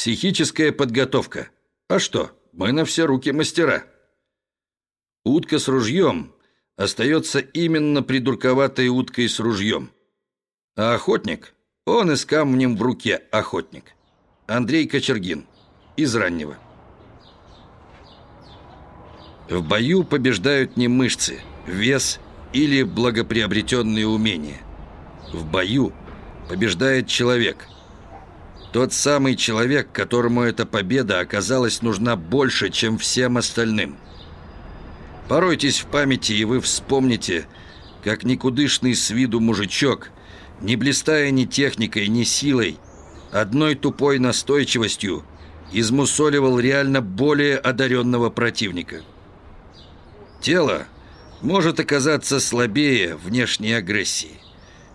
Психическая подготовка. А что, мы на все руки мастера. Утка с ружьем остается именно придурковатой уткой с ружьем. А охотник, он и с камнем в руке охотник. Андрей Кочергин. Из раннего. В бою побеждают не мышцы, вес или благоприобретенные умения. В бою побеждает человек. Тот самый человек, которому эта победа оказалась нужна больше, чем всем остальным. Поройтесь в памяти, и вы вспомните, как никудышный с виду мужичок, не блистая ни техникой, ни силой, одной тупой настойчивостью измусоливал реально более одаренного противника. Тело может оказаться слабее внешней агрессии.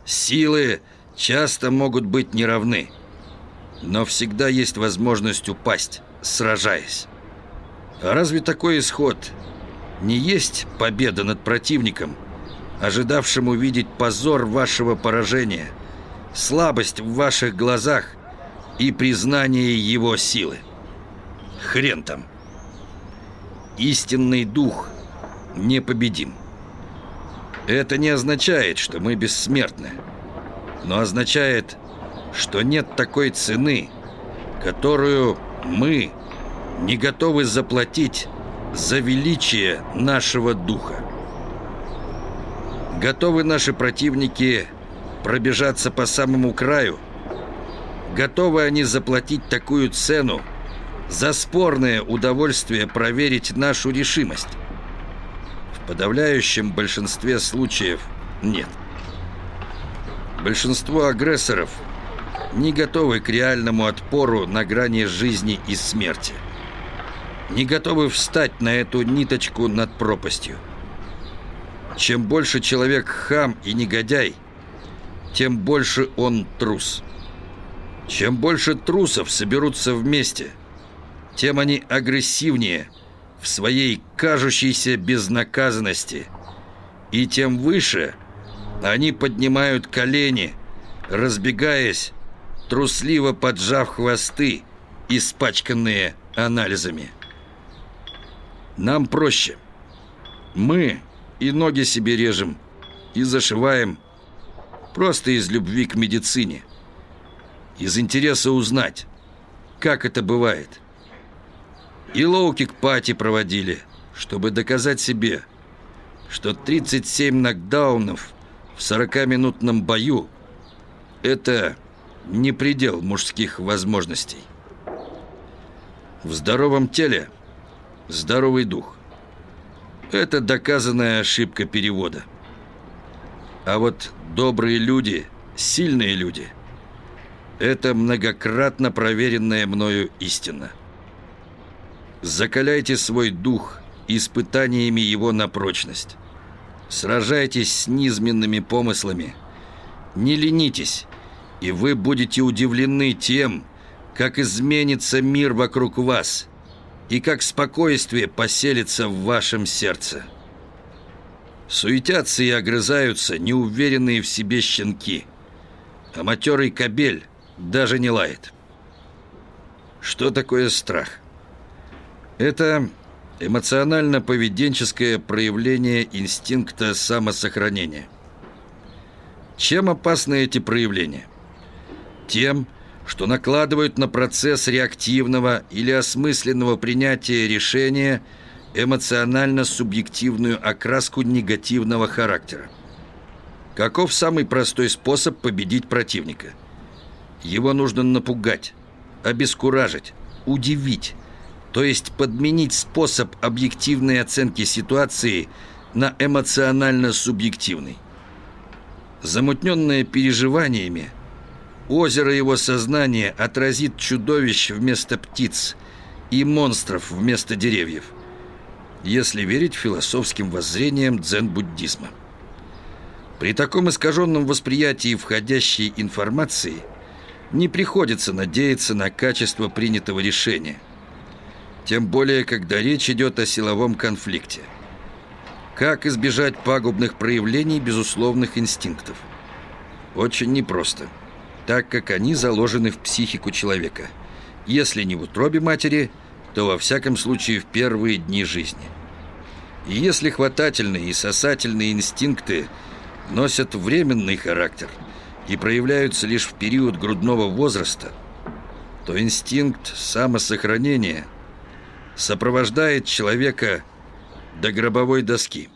Силы часто могут быть неравны. Но всегда есть возможность упасть, сражаясь. А разве такой исход не есть победа над противником, ожидавшим увидеть позор вашего поражения, слабость в ваших глазах и признание его силы? Хрен там. Истинный дух – непобедим. Это не означает, что мы бессмертны, но означает, что нет такой цены, которую мы не готовы заплатить за величие нашего духа. Готовы наши противники пробежаться по самому краю? Готовы они заплатить такую цену за спорное удовольствие проверить нашу решимость? подавляющем большинстве случаев нет. Большинство агрессоров не готовы к реальному отпору на грани жизни и смерти. Не готовы встать на эту ниточку над пропастью. Чем больше человек хам и негодяй, тем больше он трус. Чем больше трусов соберутся вместе, тем они агрессивнее – в своей кажущейся безнаказанности. И тем выше они поднимают колени, разбегаясь, трусливо поджав хвосты, испачканные анализами. Нам проще. Мы и ноги себе режем, и зашиваем, просто из любви к медицине, из интереса узнать, как это бывает – и лоу-кик-пати проводили, чтобы доказать себе, что 37 нокдаунов в 40-минутном бою – это не предел мужских возможностей. В здоровом теле – здоровый дух. Это доказанная ошибка перевода. А вот добрые люди, сильные люди – это многократно проверенная мною истина – Закаляйте свой дух испытаниями его на прочность. Сражайтесь с низменными помыслами. Не ленитесь, и вы будете удивлены тем, как изменится мир вокруг вас и как спокойствие поселится в вашем сердце. Суетятся и огрызаются неуверенные в себе щенки, а матерый кобель даже не лает. Что такое страх? Это эмоционально-поведенческое проявление инстинкта самосохранения. Чем опасны эти проявления? Тем, что накладывают на процесс реактивного или осмысленного принятия решения эмоционально-субъективную окраску негативного характера. Каков самый простой способ победить противника? Его нужно напугать, обескуражить, удивить, то есть подменить способ объективной оценки ситуации на эмоционально-субъективный. Замутненное переживаниями, озеро его сознания отразит чудовищ вместо птиц и монстров вместо деревьев, если верить философским воззрениям дзен-буддизма. При таком искаженном восприятии входящей информации не приходится надеяться на качество принятого решения – тем более, когда речь идет о силовом конфликте. Как избежать пагубных проявлений безусловных инстинктов? Очень непросто, так как они заложены в психику человека Если не в утробе матери, то во всяком случае в первые дни жизни. И если хватательные и сосательные инстинкты носят временный характер и проявляются лишь в период грудного возраста, то инстинкт самосохранения сопровождает человека до гробовой доски.